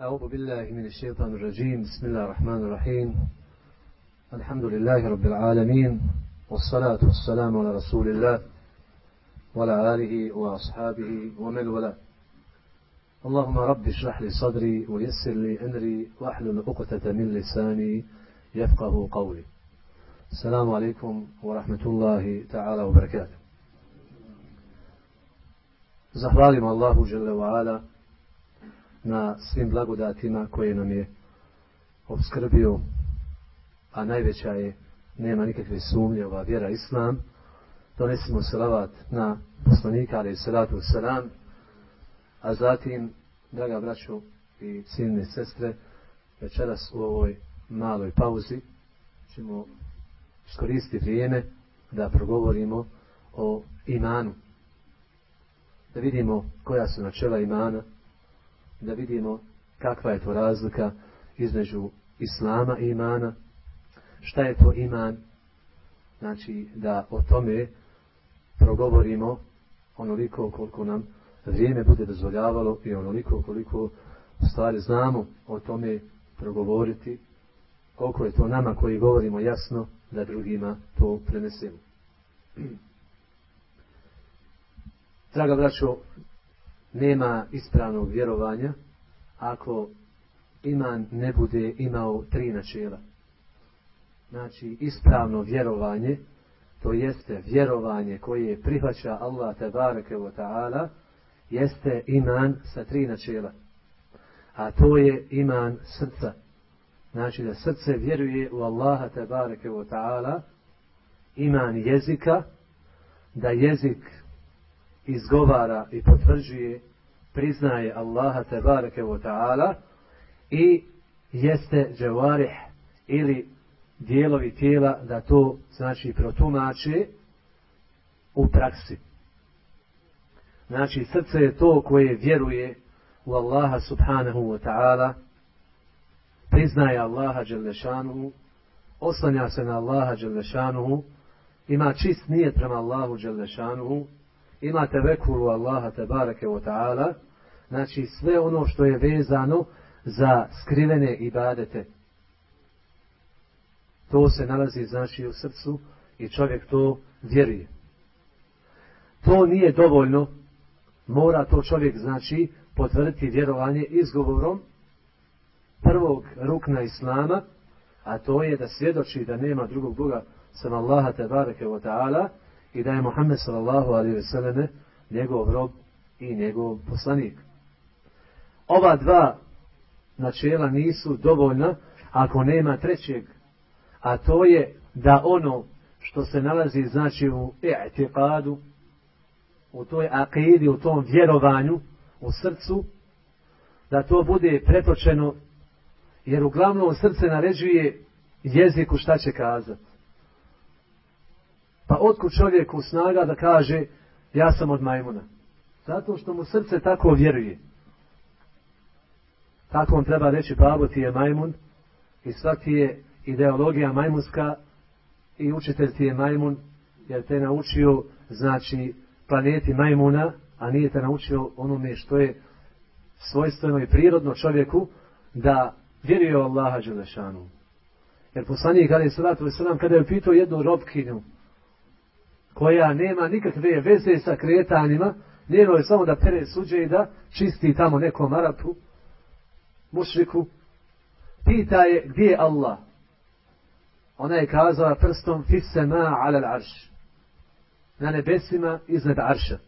أعوذ بالله من الشيطان الرجيم. بسم الله الرحمن الرحيم. الحمد لله رب العالمين والصلاة والسلام على رسول الله وعلى آله وأصحابه ومن والاه. اللهم رب اشرح لي صدري ويسر لي أمري واحلل عقدة من لساني يفقه قولي. السلام عليكم ورحمة الله تعالى وبركاته. Zahvalimo Allahu Žele Ala na svim blagodatima koje nam je obskrbio, a najveća je, nema nikakve sumnje, ova vjera Islam. Donesimo salavat na poslanika, ali i salatu salam, a zatim, draga braćo i ciljne sestre, večeras u ovoj maloj pauzi ćemo iskoristiti vrijeme da progovorimo o imanu. Da vidimo koja su načela imana, da vidimo kakva je to razlika između islama i imana, šta je to iman, znači da o tome progovorimo onoliko koliko nam vrijeme bude dozvoljavalo i onoliko koliko stvari znamo o tome progovoriti, koliko je to nama koji govorimo jasno da drugima to prenesemo. Draga braćo, nema ispravnog vjerovanja ako iman ne bude imao tri načela. Znači, ispravno vjerovanje, to jeste vjerovanje koje prihvaća Allah tabareke wa ta'ala, jeste iman sa tri načela. A to je iman srca. Znači da srce vjeruje u Allaha tabareke wa ta'ala, iman jezika, da jezik izgovara i potvrđuje, priznaje Allaha tebareke wa ta'ala i jeste džavarih ili dijelovi tijela da to znači protumače u praksi. Znači srce je to koje vjeruje u Allaha subhanahu wa ta'ala, priznaje Allaha dželešanuhu, oslanja se na Allaha dželešanuhu, ima čist nijet prema Allahu dželešanuhu, ima tevekulu Allaha tebareke wa ta'ala, znači sve ono što je vezano za skrivene ibadete. To se nalazi znači u srcu i čovjek to vjeruje. To nije dovoljno, mora to čovjek znači potvrditi vjerovanje izgovorom prvog rukna Islama, a to je da svjedoči da nema drugog Boga sam Allaha tebareke wa ta'ala, i da je Muhammed sallallahu alaihi ve selleme njegov rob i njegov poslanik. Ova dva načela nisu dovoljna ako nema trećeg, a to je da ono što se nalazi znači u i'tiqadu, u toj akidi, u tom vjerovanju, u srcu, da to bude pretočeno, jer uglavnom srce naređuje jeziku šta će kazati. Pa otkud čovjeku snaga da kaže ja sam od majmuna? Zato što mu srce tako vjeruje. Tako on treba reći babo ti je majmun i sva ti je ideologija majmunska i učitelj ti je majmun jer te naučio znači planeti majmuna a nije te naučio onome što je svojstveno i prirodno čovjeku da vjeruje u Allaha Đelešanu. Jer poslanik Ali Salatu Veselam kada je pitao jednu robkinju koja nema nikakve veze sa kretanjima, njeno je samo da pere suđe i da čisti tamo nekom Arapu, mušriku, pita je gdje je Allah. Ona je kazala prstom fisema ala arš. Na nebesima iznad arša.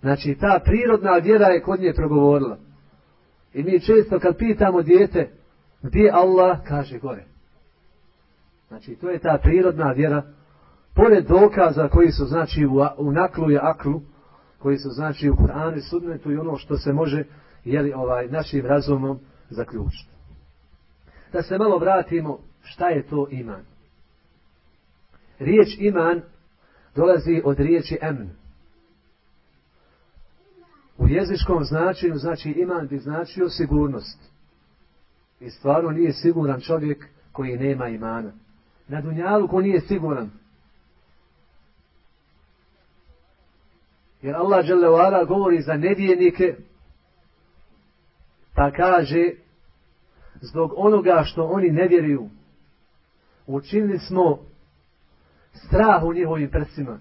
Znači ta prirodna vjera je kod nje progovorila. I mi često kad pitamo dijete gdje je Allah, kaže gore. Znači to je ta prirodna vjera pored dokaza koji su znači u, u naklu i aklu, koji su znači u Kur'anu i Sunnetu i ono što se može jeli, ovaj, našim razumom zaključiti. Da se malo vratimo šta je to iman. Riječ iman dolazi od riječi emn. U jezičkom značenju znači iman bi značio sigurnost. I stvarno nije siguran čovjek koji nema imana. Na dunjalu ko nije siguran. Jer Allah dželle govori za nevjernike Pa kaže, zbog onoga što oni ne vjeruju, učinili smo strah u njihovim prsima.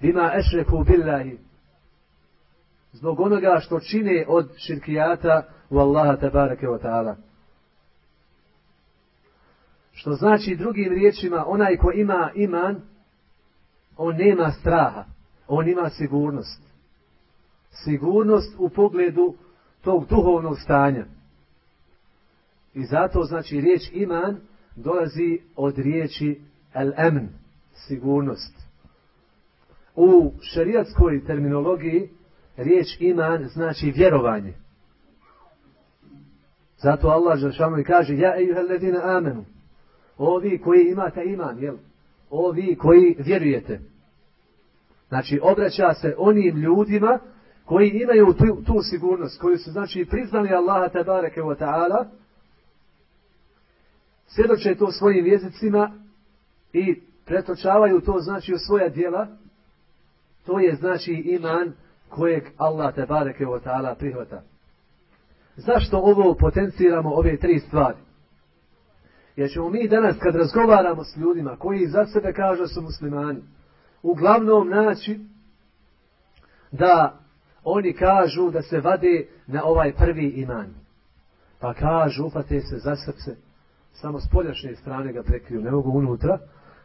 Bima ešreku billahi. Zbog onoga što čine od širkijata u Allaha tabarake wa ta'ala. Što znači drugim riječima, onaj ko ima iman, on nema straha, on ima sigurnost. Sigurnost u pogledu tog duhovnog stanja. I zato znači riječ iman dolazi od riječi el-emn, sigurnost. U šerijatskoj terminologiji riječ iman znači vjerovanje. Zato Allah Žešanu i kaže Ja ejuhel amenu. Ovi koji imate iman, jel? Ovi koji vjerujete. Znači obraća se onim ljudima koji imaju tu, tu sigurnost, koji su znači priznali Allaha tabareke wa ta'ala, svjedoče to svojim jezicima i pretočavaju to znači u svoja djela, to je znači iman kojeg Allah tabareke wa ta'ala prihvata. Zašto ovo potenciramo ove tri stvari? Jer ćemo mi danas kad razgovaramo s ljudima koji za sebe kažu su muslimani, uglavnom naći da oni kažu da se vade na ovaj prvi iman. Pa kažu, upate se za srce, samo s poljašnje strane ga prekriju, ne mogu unutra,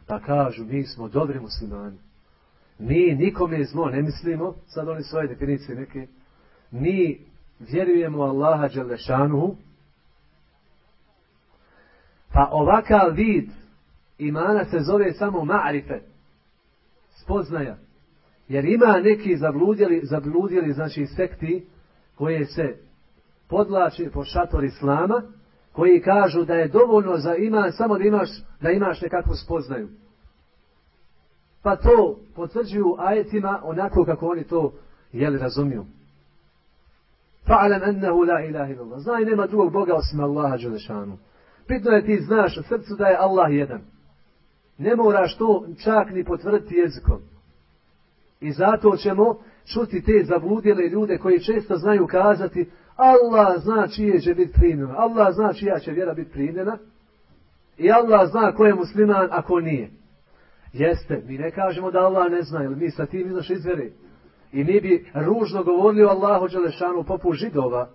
pa kažu, mi smo dobri muslimani. Mi nikome zlo ne mislimo, sad oni svoje definicije neke, mi vjerujemo Allaha Đelešanuhu, pa ovakav vid imana se zove samo ma'rife, spoznaja. Jer ima neki zabludjeli, zabludjeli znači sekti koje se podlače po šator islama, koji kažu da je dovoljno za iman samo da imaš, da imaš nekakvu spoznaju. Pa to potvrđuju ajetima onako kako oni to jeli razumiju. Fa'alam ennehu la ilaha illallah. Znaj nema drugog Boga osim Allaha Đelešanu. Pitno je ti znaš u srcu da je Allah jedan. Ne moraš to čak ni potvrditi jezikom. I zato ćemo čuti te zabludjele ljude koji često znaju kazati Allah zna čije će biti primljena. Allah zna čija će vjera biti primljena. I Allah zna ko je musliman, a nije. Jeste, mi ne kažemo da Allah ne zna, jer mi sa tim izaš izveri. I mi bi ružno govorili o Allahu Đelešanu poput židova.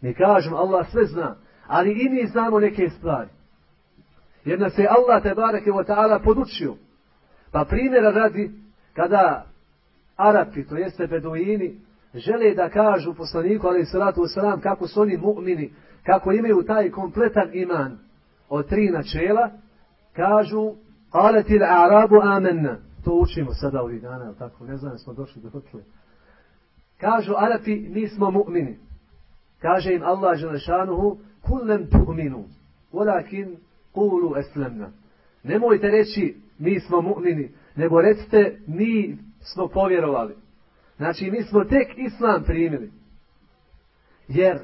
Mi kažemo Allah sve zna, ali i mi znamo neke stvari. Jer nas je Allah te bareke wa ta'ala podučio. Pa primjera radi kada Arapi, to jeste Beduini, žele da kažu poslaniku, ali salatu wasalam, kako su oni mu'mini, kako imaju taj kompletan iman od tri načela, kažu, aletil arabu amenna. To učimo sada ovih dana, tako, ne znam, smo došli do tle. Kažu Arapi, mi smo mu'mini. Kaže im Allah Želešanuhu, kullem tu'minu, walakin kulu eslemna. Nemojte reći, mi smo mu'mini, nego recite, mi smo povjerovali. Znači, mi smo tek islam primili. Jer,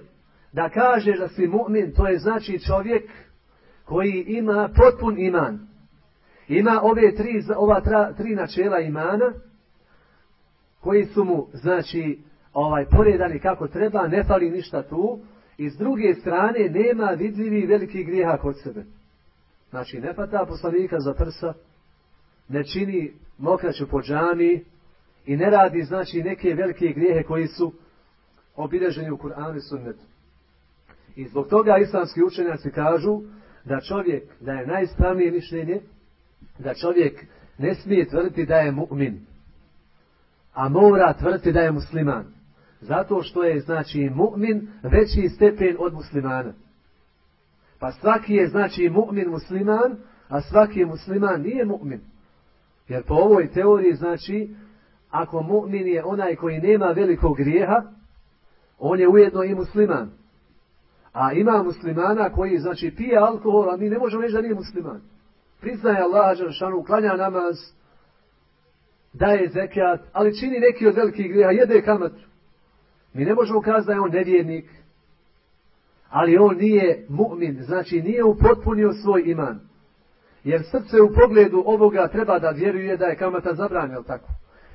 da kažeš da si mu'min, to je znači čovjek koji ima potpun iman. Ima ove tri, ova tra, tri načela imana, koji su mu, znači, ovaj, poredani kako treba, ne fali ništa tu, i s druge strane nema vidljivi veliki grijeha kod sebe. Znači, ne pata poslanika za prsa, ne čini mokraću po džami i ne radi, znači, neke velike grijehe koji su obilježeni u Kur'anu i sunnetu. I zbog toga islamski učenjaci kažu da čovjek, da je najspravnije mišljenje, da čovjek ne smije tvrditi da je mu'min, a mora tvrditi da je musliman. Zato što je, znači, mu'min veći stepen od muslimana. Pa svaki je, znači, mu'min musliman, a svaki musliman nije mu'min. Jer po ovoj teoriji, znači, ako mu'min je onaj koji nema velikog grijeha, on je ujedno i musliman. A ima muslimana koji, znači, pije alkohol, a mi ne možemo reći da nije musliman. Priznaje Allah, Đeršanu, klanja namaz, daje zekijat, ali čini neki od velikih grijeha, jede kamatu. Mi ne možemo kazati da je on nevjernik, ali on nije mu'min, znači nije upotpunio svoj iman. Jer srce u pogledu ovoga treba da vjeruje da je kamata zabranjena, tako?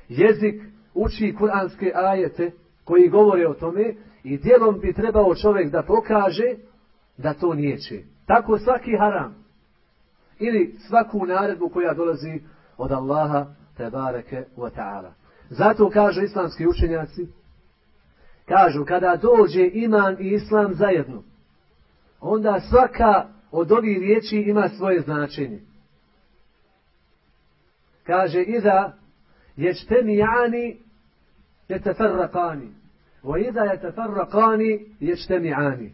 Jezik uči kuranske ajete koji govore o tome i dijelom bi trebao čovjek da pokaže da to nije će. Tako svaki haram ili svaku naredbu koja dolazi od Allaha te bareke wa ta'ala. Zato kažu islamski učenjaci, kažu kada dođe iman i islam zajedno, onda svaka od ovih riječi ima svoje značenje. Kaže, iza jećtemijani jeteferrakani. Vo iza jeteferrakani jećtemijani.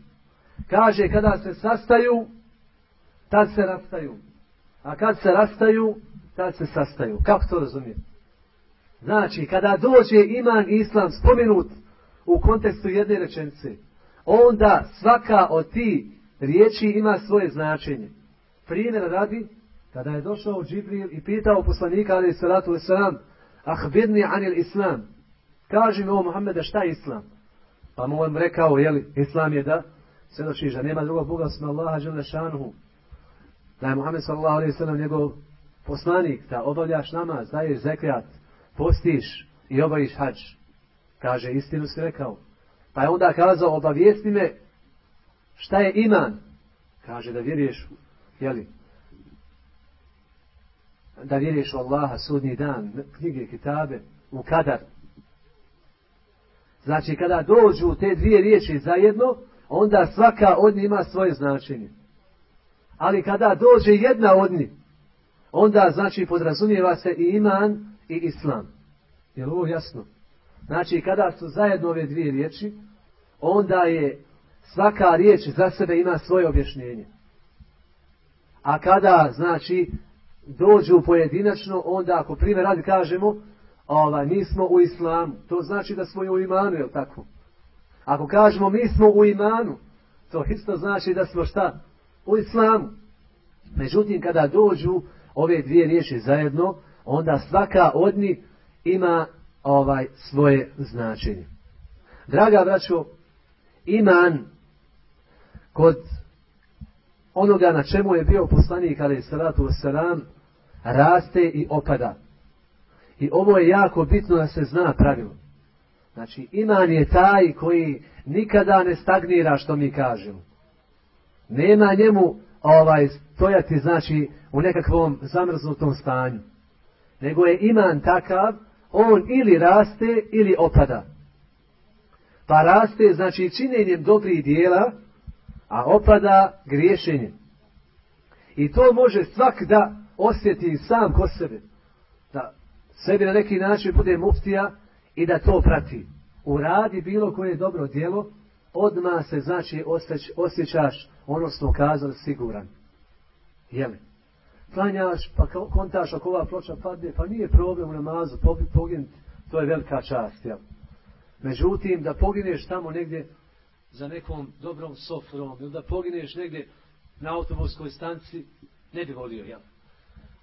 Kaže, kada se sastaju, tad se rastaju. A kad se rastaju, tad se sastaju. Kako to razumijete? Znači, kada dođe iman i islam spomenut u kontekstu jedne rečenice, onda svaka od ti riječi ima svoje značenje. Primjer radi, kada je došao Džibril i pitao poslanika, ali salatu wasalam, ahbirni anil islam, kaži mi ovo Muhammeda šta je islam? Pa mu on rekao, jeli, islam je da svjedoči da nema drugog Boga smo Allaha žele šanuhu. Da je Muhammed sallallahu alaihi sallam njegov poslanik, da obavljaš namaz, daješ zekljat, postiš i obaviš hađ. Kaže, istinu si rekao. Pa je onda kazao, obavijesti me šta je iman. Kaže, da vjeruješ, jeli, da vjeruješ u Allaha sudnji dan, knjige, kitabe, u kadar. Znači, kada dođu te dvije riječi zajedno, onda svaka od njih ima svoje značenje. Ali kada dođe jedna od njih, onda znači podrazumijeva se i iman i islam. Je li ovo jasno? Znači kada su zajedno ove dvije riječi, onda je svaka riječ za sebe ima svoje objašnjenje. A kada znači dođu pojedinačno, onda ako primjer radi kažemo, ovaj, mi smo u islamu, to znači da smo u imanu, je tako? Ako kažemo mi smo u imanu, to isto znači da smo šta? U islamu. Međutim, kada dođu ove dvije riječi zajedno, onda svaka od njih ima ovaj svoje značenje. Draga braćo, iman kod onoga na čemu je bio poslanik ali salatu wasalam raste i opada. I ovo je jako bitno da se zna pravilo. Znači, iman je taj koji nikada ne stagnira što mi kažemo. Nema njemu ovaj stojati, znači, u nekakvom zamrznutom stanju. Nego je iman takav, on ili raste ili opada. Pa raste, znači, činjenjem dobrih dijela, a opada griješenjem. I to može svak da osjeti sam ko sebe. Da sebi na neki način bude muftija, i da to prati. Uradi bilo koje dobro djelo, odmah se znači osjeć, osjećaš ono smo kazali siguran. Jeli? Klanjaš, pa kontaš ako ova ploča padne, pa nije problem u namazu, poginuti, to je velika čast, jel? Međutim, da pogineš tamo negdje za nekom dobrom sofrom, ili da pogineš negdje na autobuskoj stanci, ne bi volio, jel?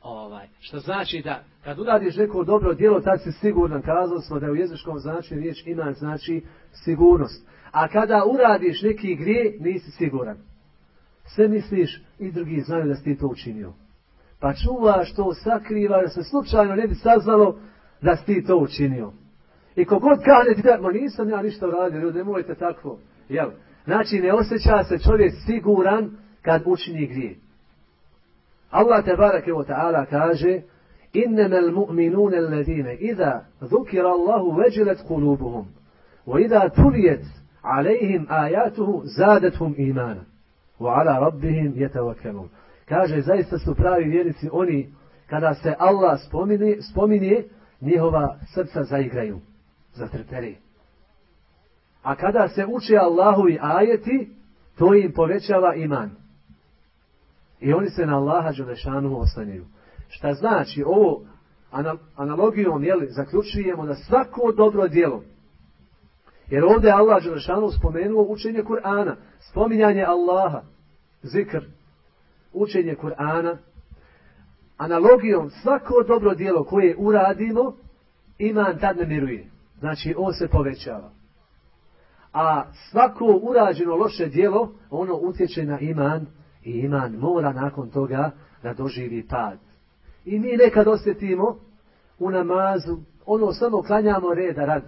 Ovaj, što znači da kad uradiš neko dobro djelo, tad si siguran. Kazali smo da u jezičkom značenju riječ iman znači sigurnost. A kada uradiš neki grije, nisi siguran. Sve misliš i drugi znaju da si ti to učinio. Pa čuvaš to, sakriva, da se slučajno ne bi saznalo da si ti to učinio. I kogod kane ti da, ma nisam ja ništa uradio, ljudi, nemojte takvo. Jel? Znači, ne osjeća se čovjek siguran kad učini grije. Allah tebareke wa ta'ala kaže إنما المؤمنون الذين إذا ذكر الله وجلت قلوبهم وإذا تليت عليهم آياته زادتهم إيمانا وعلى ربهم يتوكلون kaže zaista su pravi vjernici oni kada se Allah spominje, spominje njihova srca zaigraju zatrperi. A kada se uče Allahovi ajeti to im povećava iman. I oni se na Allaha Đelešanu oslanjaju. Šta znači ovo? Analogijom jeli, zaključujemo da svako dobro djelo jer ovdje je Allah Đelešanu spomenuo učenje Kur'ana, spominjanje Allaha, zikr, učenje Kur'ana, analogijom svako dobro djelo koje uradimo, iman tad ne miruje. Znači, on se povećava. A svako urađeno loše djelo, ono utječe na iman i iman mora nakon toga da doživi pad. I mi nekad osjetimo u namazu, ono samo klanjamo reda rad.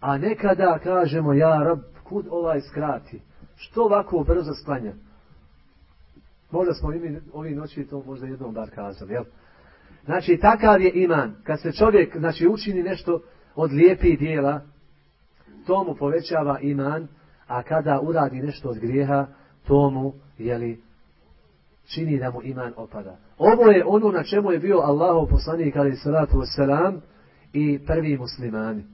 A nekada kažemo, ja rab, kud ovaj skrati? Što ovako brzo sklanja? Možda smo i ovi noći to možda jednom bar kazali, jel? Znači, takav je iman. Kad se čovjek, znači, učini nešto od lijepih dijela, to mu povećava iman, a kada uradi nešto od grijeha, to mu, jeli, čini da mu iman opada. Ovo je ono na čemu je bio Allahov poslanik, ali salatu wasalam, i prvi muslimani.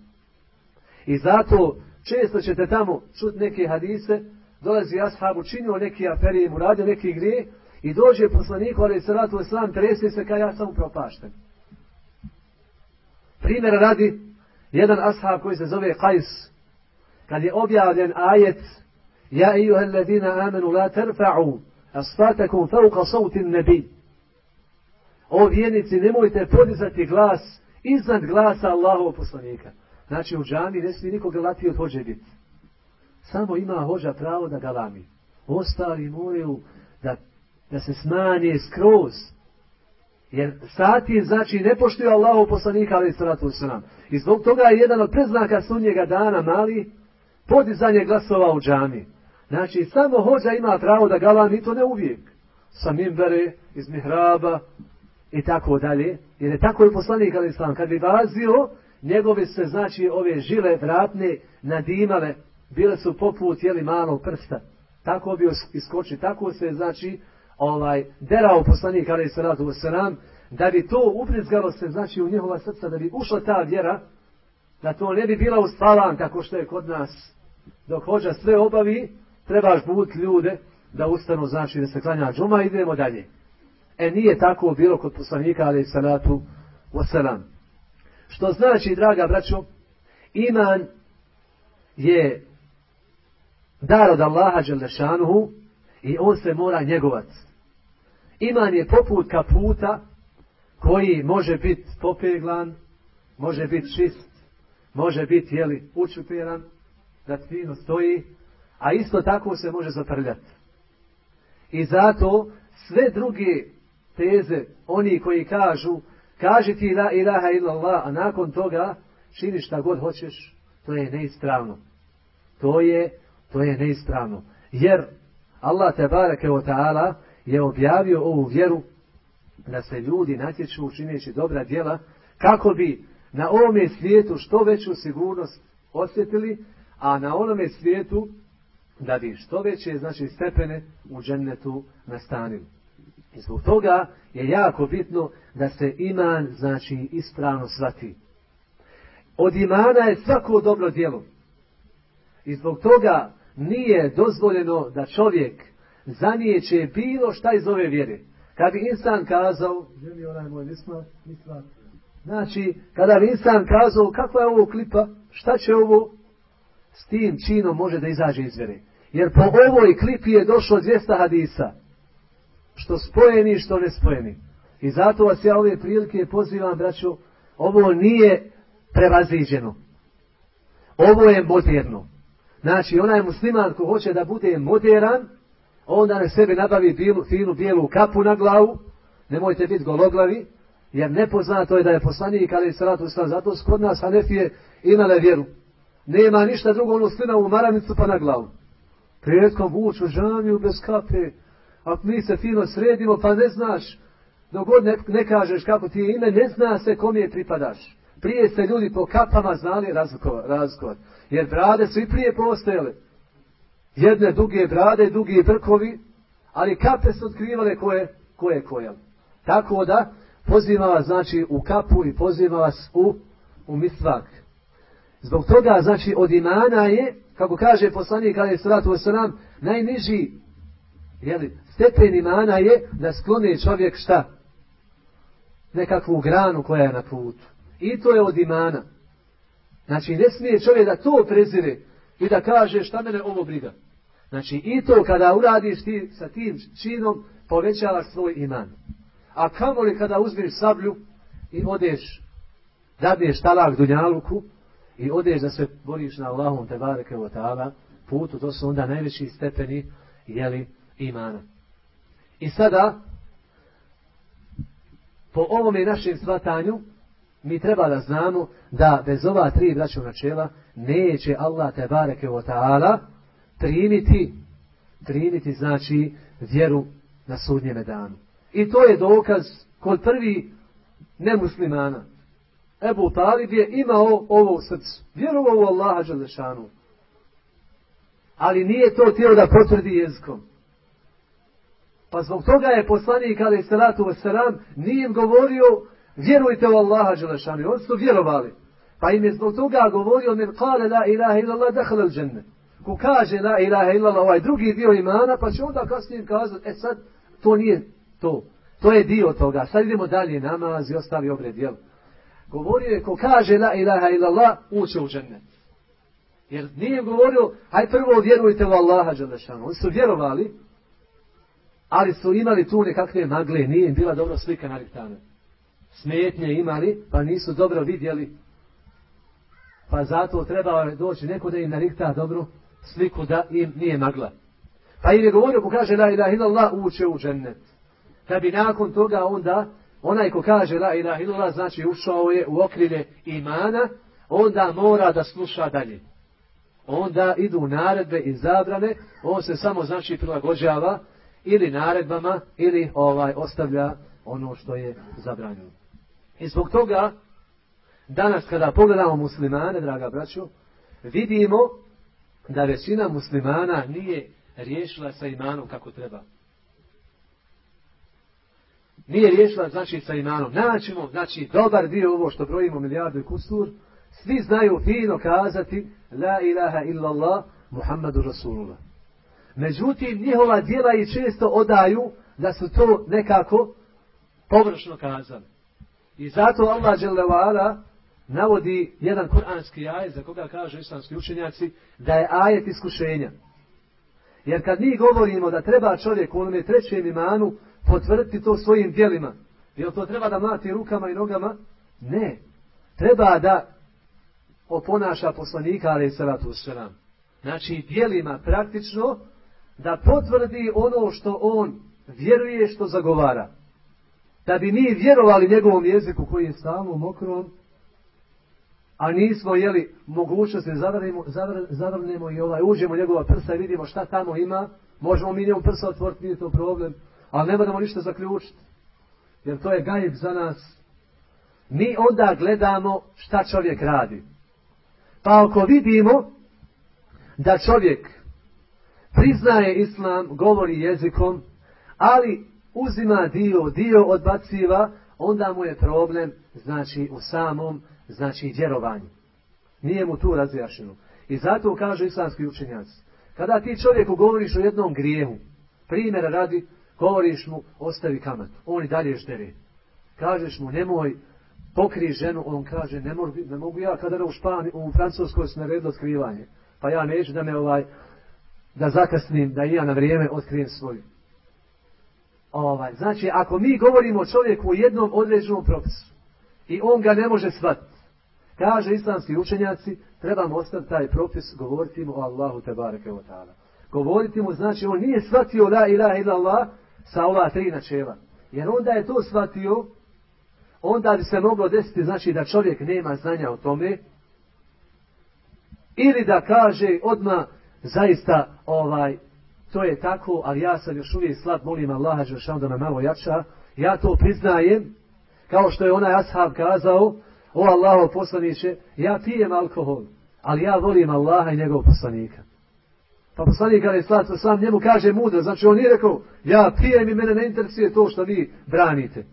I zato često ćete tamo čuti neke hadise, dolazi ashab, učinio neki aferi, mu radio neki grije, i dođe poslanik, ali salatu wasalam, trese se kao ja sam upropašten. Primjer radi, jedan ashab koji se zove Qais, kad je objavljen ajet Ja ejuha alladina amanu la terfa'u asfatakum fauqa sautin nebi. O vjernici, nemojte podizati glas iznad glasa Allahovog poslanika. Znači u džami ne smije niko galati od hođe biti. Samo ima hođa pravo da galami. Ostali moraju da, da se smanje skroz. Jer sati znači ne poštuju Allahov poslanika ali salatu wasalam. I zbog toga je jedan od preznaka sunnjega dana mali podizanje glasova u džami. Znači, samo hođa ima pravo da galami, to ne uvijek. Sa mimbere, iz mihraba i tako dalje. Jer je tako i poslanik ali islam. Kad bi vazio, njegove se, znači, ove žile vratne nadimale, bile su poput, jeli, malog prsta. Tako bi iskoči. Tako se, znači, ovaj, derao poslanik ali salatu wasalam, da bi to ubrizgalo se, znači, u njihova srca, da bi ušla ta vjera, da to ne bi bila uspavan tako što je kod nas. Dok hođa sve obavi, trebaš bud ljude da ustanu, znači da se klanja džuma, idemo dalje. E nije tako bilo kod poslanika, ali salatu wasalam. Što znači, draga braćo, iman je dar od Allaha Đelešanuhu i on se mora njegovat. Iman je poput kaputa koji može biti popeglan, može biti čist, može biti, jeli, učupiran, da fino stoji, a isto tako se može zaprljati. I zato sve druge teze, oni koji kažu, kaži ti la ilaha illallah, a nakon toga čini šta god hoćeš, to je neispravno. To je, to je neispravno. Jer Allah te barake o ta'ala je objavio ovu vjeru da se ljudi natječu čineći dobra djela kako bi na ovome svijetu što veću sigurnost osjetili, a na onome svijetu da bi što veće znači stepene u džennetu nastanili. I zbog toga je jako bitno da se iman znači ispravno svati. Od imana je svako dobro djelo. I zbog toga nije dozvoljeno da čovjek zanijeće bilo šta iz ove vjere. Kad bi insan kazao, želi onaj moj nisma, nisma, znači, kada bi insan kazao, kakva je ovo klipa, šta će ovo, s tim činom može da izađe iz vjere. Jer po ovoj klipi je došlo 200 hadisa. Što spojeni, što ne spojeni. I zato vas ja ove prilike pozivam, braću, ovo nije prevaziđeno. Ovo je moderno. Znači, onaj musliman ko hoće da bude moderan, onda na sebi nabavi bilu, finu bijelu kapu na glavu, nemojte biti gologlavi, jer nepoznato je da je poslanik, ali je salatu islam, zato skod nas Hanefije imale vjeru. Nema ništa drugo, ono slina u maranicu pa na glavu. Prijetkom vuču žamiju bez kape, a mi se fino sredimo pa ne znaš, dok god ne, ne kažeš kako ti je ime, ne zna se kom je pripadaš. Prije se ljudi po kapama znali razlikovat. Jer brade su i prije postojele. Jedne duge brade, dugi brkovi, ali kape su otkrivale koje, koje koje. Tako da, poziva vas znači u kapu i poziva vas u, u misvak. Zbog toga, znači, od imana je, kako kaže poslanik Ali Salatu Wasalam, najniži jeli, stepen imana je da sklone čovjek šta? Nekakvu granu koja je na putu. I to je od imana. Znači, ne smije čovjek da to prezire i da kaže šta mene ovo briga. Znači, i to kada uradiš ti sa tim činom, povećavaš svoj iman. A kamo li kada uzmeš sablju i odeš, dadneš talak dunjaluku, i odeš da se boriš na Allahom te bareke o putu, to su onda najveći stepeni jeli, imana. I sada, po ovome našem svatanju, mi treba da znamo da bez ova tri braćo načela neće Allah te bareke o ta'ala primiti, primiti znači vjeru na sudnjeme danu. I to je dokaz kod prvi nemuslimana. Ebu Talib je imao ovo u srcu. Vjerovao u Allaha Đalešanu. Ali nije to htio da potvrdi jezikom. Pa zbog toga je poslanik ali salatu wasalam nije im govorio vjerujte u Allaha Đelešanu. Oni su vjerovali. Pa im je zbog toga govorio min kale la ilaha illallah dahala dženne. Ko kaže la ilaha illallah ovaj drugi dio imana pa će onda kasnije kazati e sad to nije to. To je dio toga. Sad idemo dalje namaz i ostali obred. Jel? Govorio je ko kaže la ilaha illallah uče u džennet. Jer nije govorio, aj prvo vjerujte u Allaha Đelešanu. Oni su vjerovali, ali su imali tu nekakve magle, nije im bila dobra slika na riktane. Smetnje imali, pa nisu dobro vidjeli. Pa zato treba doći neko da im narikta dobru sliku da im nije magla. Pa im je govorio, ko kaže la ilaha illallah, uče u džennet. Da bi nakon toga onda, onaj ko kaže la ilaha illallah, znači ušao je u okrilje imana, onda mora da sluša dalje. Onda idu naredbe i zabrane, on se samo znači prilagođava ili naredbama ili ovaj ostavlja ono što je zabranjeno. I zbog toga danas kada pogledamo muslimane, draga braćo, vidimo da većina muslimana nije riješila sa imanom kako treba. Nije riješila znači sa imanom. Naćemo, znači dobar dio ovo što brojimo milijardu i kusur, svi znaju fino kazati La ilaha illallah Muhammadu Rasulullah. Međutim, njihova djela i često odaju da su to nekako površno kazali. I zato Allah Đelevala navodi jedan kuranski ajet za koga kažu islamski učenjaci da je ajet iskušenja. Jer kad mi govorimo da treba čovjek u onome trećem imanu potvrditi to svojim djelima, jel to treba da mlati rukama i nogama? Ne. Treba da oponaša poslanika, ali salatu selam. Znači, djelima praktično da potvrdi ono što on vjeruje što zagovara. Da bi mi vjerovali njegovom jeziku koji je stalno mokrom, a nismo jeli mogućnosti zavrnemo, i ovaj, uđemo njegova prsa i vidimo šta tamo ima, možemo mi njemu prsa otvoriti, nije to problem, ali ne moramo ništa zaključiti. Jer to je gajib za nas. Mi onda gledamo šta čovjek radi. Pa ako vidimo da čovjek priznaje islam, govori jezikom, ali uzima dio, dio odbaciva, onda mu je problem, znači, u samom, znači, vjerovanju. Nije mu tu razjašeno. I zato kažu islamski učenjaci. Kada ti čovjeku govoriš o jednom grijehu, primjera radi, govoriš mu, ostavi kamat. On i dalje štere. Kažeš mu, nemoj pokri ženu, on kaže, ne mogu, ne mogu ja, kada u Špani, u Francuskoj se naredilo otkrivanje. Pa ja neću da me ovaj, da zakasnim, da i ja na vrijeme otkrijem svoju. Ovaj, znači, ako mi govorimo o čovjeku u jednom određenom propisu i on ga ne može shvatiti, kaže islamski učenjaci, trebamo ostaviti taj propis, govoriti mu o Allahu te bareke o ta'ala. Govoriti mu, znači, on nije shvatio la ilaha illa Allah sa ova tri načela. Jer onda je to shvatio, onda bi se moglo desiti, znači, da čovjek nema znanja o tome, ili da kaže odmah zaista ovaj to je tako, ali ja sam još uvijek slab, molim Allaha Đelšanu da me malo jača. Ja to priznajem, kao što je onaj ashab kazao, o Allaho poslaniće, ja pijem alkohol, ali ja volim Allaha i njegov poslanika. Pa poslanik ali to sam njemu kaže mudro, znači on nije rekao, ja pijem i mene ne interesuje to što vi branite.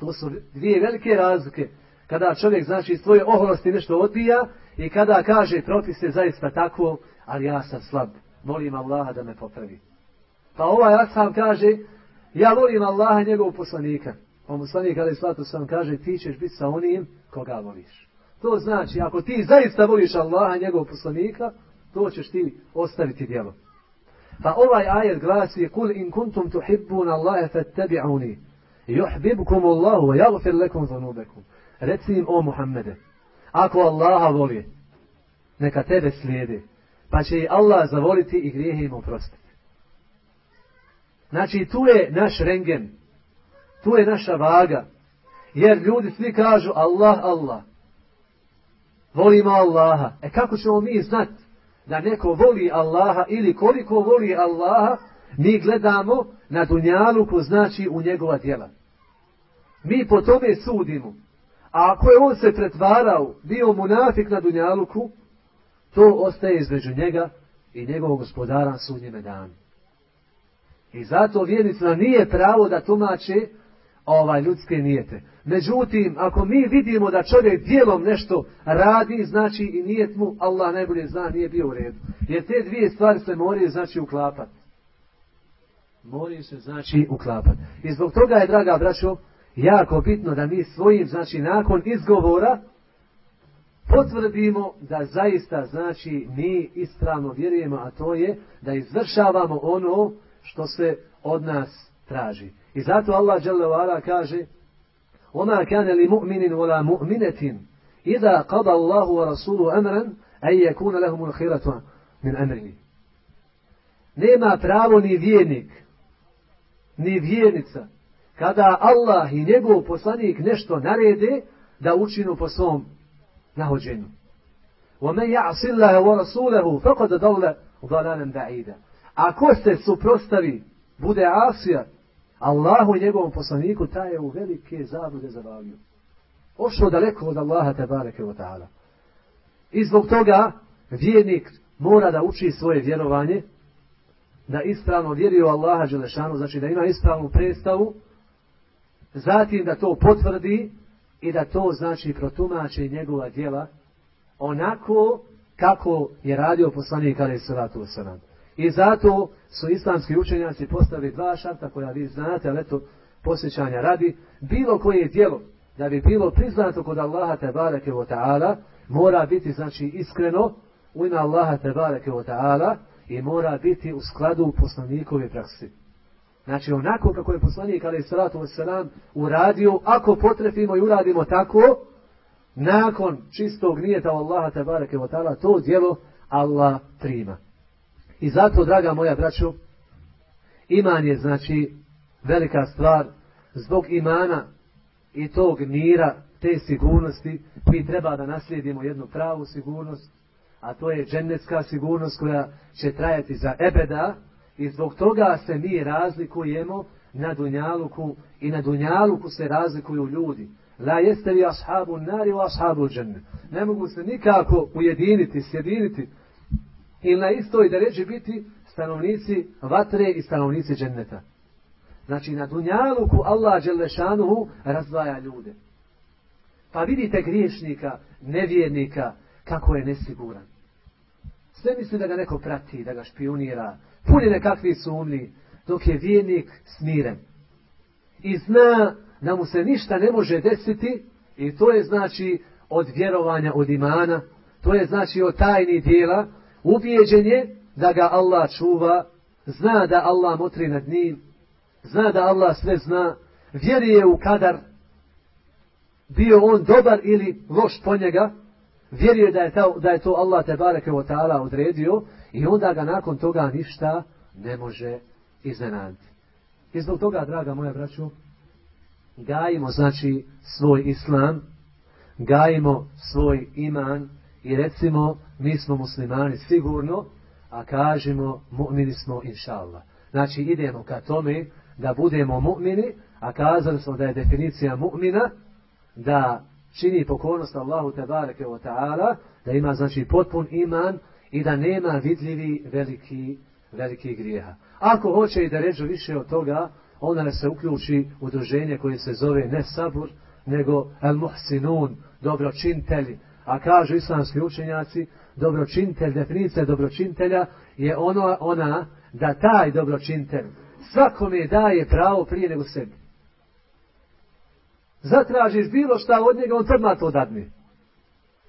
To su dvije velike razlike. Kada čovjek znači iz tvoje oholosti nešto odbija i kada kaže propis je zaista tako, ali ja sam slab. Molim Allaha da me popravi. Pa ovaj ashab kaže, ja volim Allaha i njegovog poslanika. Pa poslanik ali slatu sam kaže, ti ćeš biti sa onim koga voliš. To znači, ako ti zaista voliš Allaha i njegovog poslanika, to ćeš ti ostaviti djelo. Pa ovaj ajet glasi, kul in kuntum tuhibbun Allahe fattabi'uni, yuhbibkum Allahu wa yaghfir lakum dhunubakum. Reci im o Muhammede, ako Allaha voli, neka tebe slijede pa će i Allah zavoliti i grijehe im oprostiti. Znači tu je naš rengen, tu je naša vaga. Jer ljudi svi kažu Allah, Allah. Volimo Allaha. E kako ćemo mi znati da neko voli Allaha ili koliko voli Allaha, mi gledamo na Dunjaluku, znači u njegova djela. Mi po tome sudimo. A ako je on se pretvarao, bio munafik na Dunjaluku, to ostaje između njega i njegovog gospodara sudnjeme dana. I zato vjernicima nije pravo da tumače ovaj ljudske nijete. Međutim, ako mi vidimo da čovjek dijelom nešto radi, znači i nijet mu, Allah najbolje zna, nije bio u redu. Jer te dvije stvari se moraju znači uklapati. Moraju se znači uklapati. I zbog toga je, draga braćo, jako bitno da mi svojim, znači nakon izgovora, potvrdimo da zaista znači mi ispravno vjerujemo, a to je da izvršavamo ono što se od nas traži. I zato Allah dželle kaže: "Oma kana li mu'minin wala mu'minatin idha qada Allahu wa rasuluhu amran ay yakuna lahum al-khiratu min amrihi." Nema pravo ni vjernik, ni vjernica, kada Allah i njegov poslanik nešto narede, da učinu po svom nahođenju. وَمَنْ يَعْصِ اللَّهَ وَرَسُولَهُ فَقَدْ دَوْلَ ضَلَالًا بَعِيدًا Ako se suprostavi, bude asija, Allahu i njegovom poslaniku, taj je u velike zablude zavavio. Ošao daleko od Allaha te bareke wa ta'ala. I zbog toga vjernik mora da uči svoje vjerovanje, da ispravno vjeruje u Allaha Đelešanu, znači da ima ispravnu predstavu, zatim da to potvrdi i da to znači protumači njegova djela onako kako je radio poslanik ali salatu wasalam. I zato su islamski učenjaci postavili dva šarta koja vi znate, ali eto posjećanja radi. Bilo koje djelo da bi bilo priznato kod Allaha te bareke wa ta'ala mora biti znači iskreno u ime Allaha te bareke wa ta'ala i mora biti u skladu poslanikove praksi. Znači onako kako je poslanik ali salatu wasalam uradio, ako potrefimo i uradimo tako, nakon čistog nijeta Allaha te bareke wa ta'ala, to djelo Allah prima. I zato, draga moja braćo, iman je znači velika stvar zbog imana i tog mira, te sigurnosti, mi treba da naslijedimo jednu pravu sigurnost, a to je džennetska sigurnost koja će trajati za ebeda i zbog toga se mi razlikujemo na Dunjaluku i na Dunjaluku se razlikuju ljudi. La jeste li ashabu nari u ashabu dženne. Ne mogu se nikako ujediniti, sjediniti ili na istoj da reći biti stanovnici vatre i stanovnici dženneta. Znači na Dunjaluku Allah Đelešanuhu razdvaja ljude. Pa vidite griješnika, nevjernika, kako je nesiguran. Sve misli da ga neko prati, da ga špionira, puni nekakvi sumnji, dok je vjernik smiren. I zna da mu se ništa ne može desiti, i to je znači od vjerovanja, od imana, to je znači od tajni dijela, ubijeđen je da ga Allah čuva, zna da Allah motri nad njim, zna da Allah sve zna, vjeruje u kadar, bio on dobar ili loš po njega, vjeruje da je, ta, da je to Allah te bareke o ta'ala odredio i onda ga nakon toga ništa ne može iznenaditi. I zbog toga, draga moja braću, gajimo znači svoj islam, gajimo svoj iman i recimo mi smo muslimani sigurno, a kažemo mu'mini smo inša Allah. Znači idemo ka tome da budemo mu'mini, a kazali smo da je definicija mu'mina da čini pokornost Allahu tebareke wa ta'ala, da ima znači potpun iman i da nema vidljivi veliki, veliki grijeha. Ako hoće i da ređu više od toga, onda ne se uključi u druženje koje se zove ne sabur, nego el muhsinun, dobročintelji. A kažu islamski učenjaci, dobročintelj, definicija dobročintelja je ono, ona da taj dobročintelj svakome daje pravo prije nego sebi. Zatražiš bilo šta od njega, on odmah to dadne.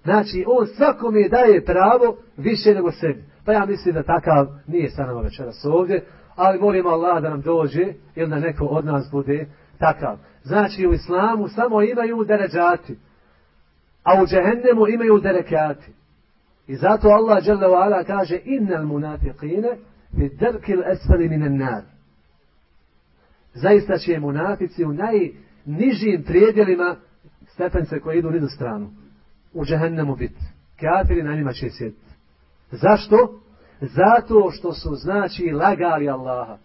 Znači, on svakome daje pravo više nego sebi. Pa ja mislim da takav nije sa nama večeras ovdje, ali molimo Allah da nam dođe ili da neko od nas bude takav. Znači, u islamu samo imaju deređati, a u džehennemu imaju derekati. I zato Allah dželle ve kaže innal munafiqina fi darkil asfali minan nar. Zaista će munafici u naj najnižim prijedjelima stepence koje idu nizu stranu. U džehennemu biti. Kafiri na njima će. Zašto? Zato što su znači lagali Allaha.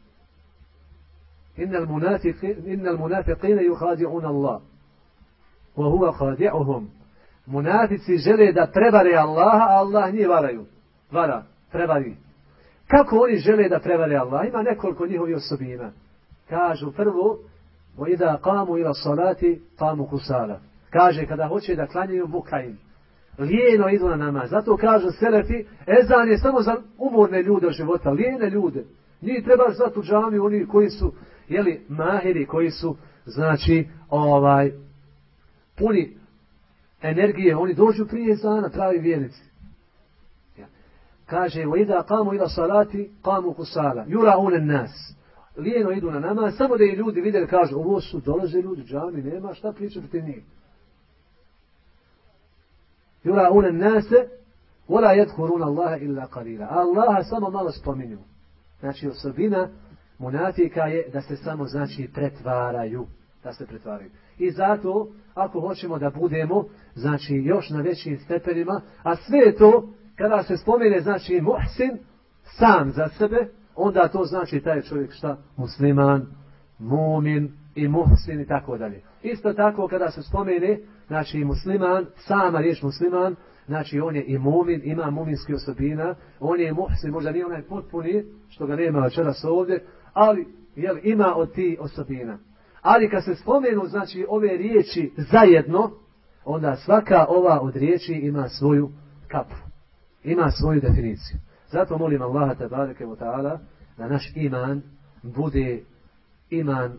Innal munafiqina yuhadi'un Allah. Wa huwa khadi'uhum. Munafici žele da prevare Allaha, a Allah njih varaju. Vara, prevari. Kako oni žele da prevare Allah? Ima nekoliko njihovih osobina. Kažu prvo, وَإِذَا قَامُوا إِلَى الصَّلَاةِ قَامُوا كُسَالَ Kaže, kada hoće da klanjaju, muka im. Lijeno idu na namaz. Zato kažu Selefi, ezan je samo za umorne ljude od života, lijene ljude. Nije treba zvati u džami oni koji su, jeli, mahiri, koji su, znači, ovaj, puni energije, oni dođu prije ezana, pravi vjernici. Kaže, وَإِذَا قَامُوا إِلَى الصَّلَاةِ قَامُوا كُسَالَ يُرَعُونَ nas lijeno idu na namaz, samo da i ljudi vide kažu, ovo su, dolaze ljudi, džami, nema šta pričati ti njih. Jura unen nase, vola jedhuruna Allaha illa qalila. Allaha samo malo spominju. Znači osobina munafika je da se samo znači pretvaraju. Da se pretvaraju. I zato, ako hoćemo da budemo, znači još na većim stepenima, a sve to, kada se spomene, znači muhsin, sam za sebe, onda to znači taj čovjek šta? Musliman, mumin i muhsin i tako dalje. Isto tako kada se spomene, znači musliman, sama riječ musliman, znači on je i mumin, ima muminski osobina, on je muhsin, možda nije onaj potpuni, što ga nema večeras ovdje, ali jel, ima od ti osobina. Ali kad se spomenu, znači, ove riječi zajedno, onda svaka ova od riječi ima svoju kapu. Ima svoju definiciju. Zato molim Allaha tabareke wa ta'ala da naš iman bude iman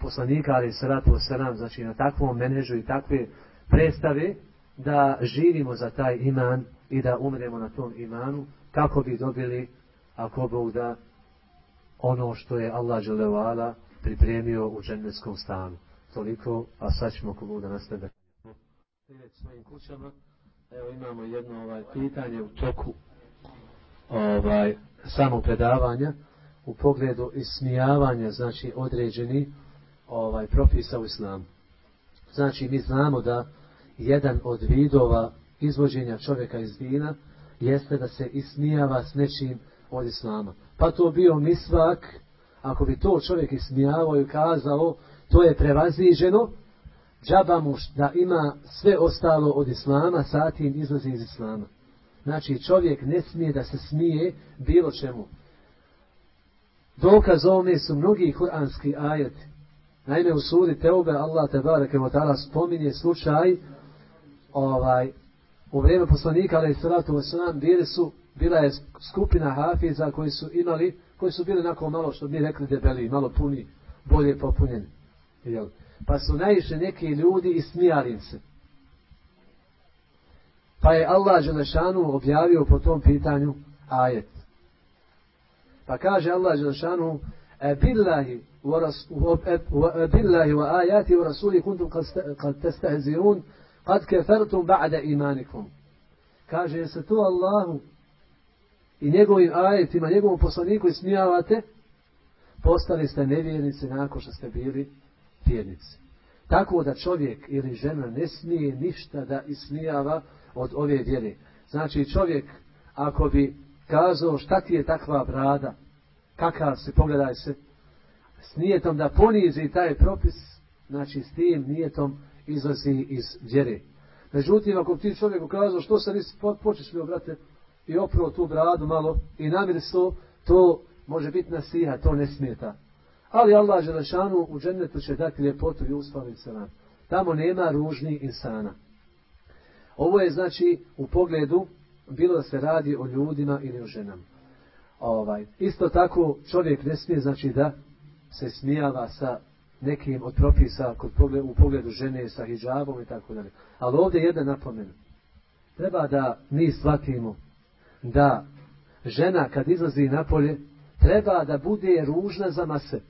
poslanika ali salatu wasalam, znači na takvom menežu i takve predstave da živimo za taj iman i da umremo na tom imanu kako bi dobili ako Bog da ono što je Allah želevala pripremio u džennetskom stanu. Toliko, a sad ćemo Bog da nastavimo. svojim kućama. Evo imamo jedno ovaj pitanje u toku ovaj, samog predavanja u pogledu ismijavanja, znači određeni ovaj propisa u islamu. Znači mi znamo da jedan od vidova izvođenja čovjeka iz vina jeste da se ismijava s nečim od islama. Pa to bio misvak, ako bi to čovjek ismijavao i kazao, to je prevaziđeno, džaba mu da ima sve ostalo od islama, satim izlazi iz islama. Znači čovjek ne smije da se smije bilo čemu. Dokaz ovome su mnogi kuranski ajeti. Naime u suri Teube Allah te bareke ta'ala spominje slučaj ovaj u vrijeme poslanika ali salatu wasalam bili su bila je skupina hafiza koji su imali koji su bili nakon malo što mi rekli debeli, malo puni, bolje popunjeni. Jel? Pa su naišli neki ljudi i smijali im se. Pa je Allah Želešanu objavio po tom pitanju ajet. Pa kaže Allah Želešanu billahi billahi wa ajati wa rasuli kuntum kad testahzirun kad kefertum ba'da imanikum. Kaže se to Allahu i njegovim ajetima, njegovom poslaniku ismijavate, postali ste nevjernici nakon što ste bili vjernici. Tako da čovjek ili žena ne smije ništa da ismijava od ove vjere. Znači čovjek ako bi kazao šta ti je takva brada, kakav se, pogledaj se, s nijetom da ponizi taj propis, znači s tim nijetom izlazi iz vjere. Međutim, ako ti čovjek kazao što se nisi počešljio, brate, i opravo tu bradu malo i namirisao, to može biti nasiha, to ne smeta. Ali Allah Želešanu u džennetu će dati ljepotu i uspavu insana. Tamo nema ružni insana. Ovo je znači u pogledu bilo da se radi o ljudima ili o ženama. Ovaj. Isto tako čovjek ne smije znači da se smijava sa nekim od propisa kod pogled, u pogledu žene sa hijabom i tako dalje. Ali ovdje jedna napomena. Treba da mi shvatimo da žena kad izlazi napolje treba da bude ružna za mase.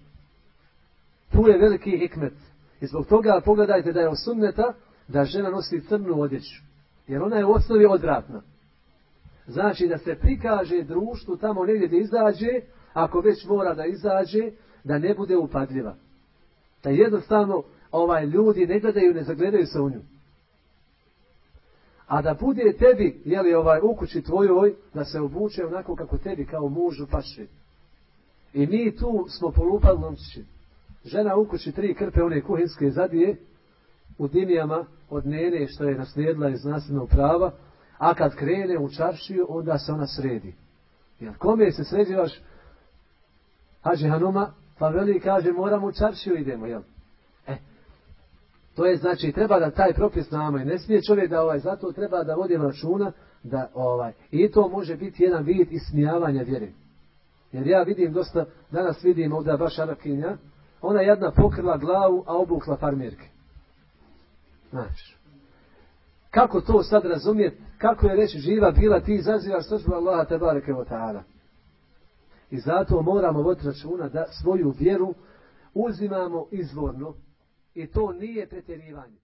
Tu je veliki hikmet. I zbog toga pogledajte da je osunneta da žena nosi crnu odjeću. Jer ona je u osnovi odvratna. Znači da se prikaže društvu tamo negdje gdje izađe, ako već mora da izađe, da ne bude upadljiva. Da jednostavno ovaj ljudi ne gledaju, ne zagledaju se u nju. A da bude tebi, jeli ovaj, u kući tvojoj, da se obuče onako kako tebi, kao mužu paši. I mi tu smo polupali nomčići. Žena u kući tri krpe one kuhinske zadije, u dimijama od nene što je naslijedila iz nasljednog prava, a kad krene u čaršiju, onda se ona sredi. Jer kome se sređivaš, Hađi Hanuma, pa veli kaže moramo u čaršiju idemo, jel? E, to je znači, treba da taj propis nama i ne smije čovjek da ovaj, zato treba da vodi računa da ovaj, i to može biti jedan vid ismijavanja vjere. Jer ja vidim dosta, danas vidim ovdje baš Arakinja, ona jedna pokrila glavu, a obukla farmirke. Znači, kako to sad razumjeti, kako je reći živa bila, ti izazivaš srđbu Allaha te bareke ta'ala. I zato moramo voditi računa da svoju vjeru uzimamo izvorno i to nije pretjerivanje.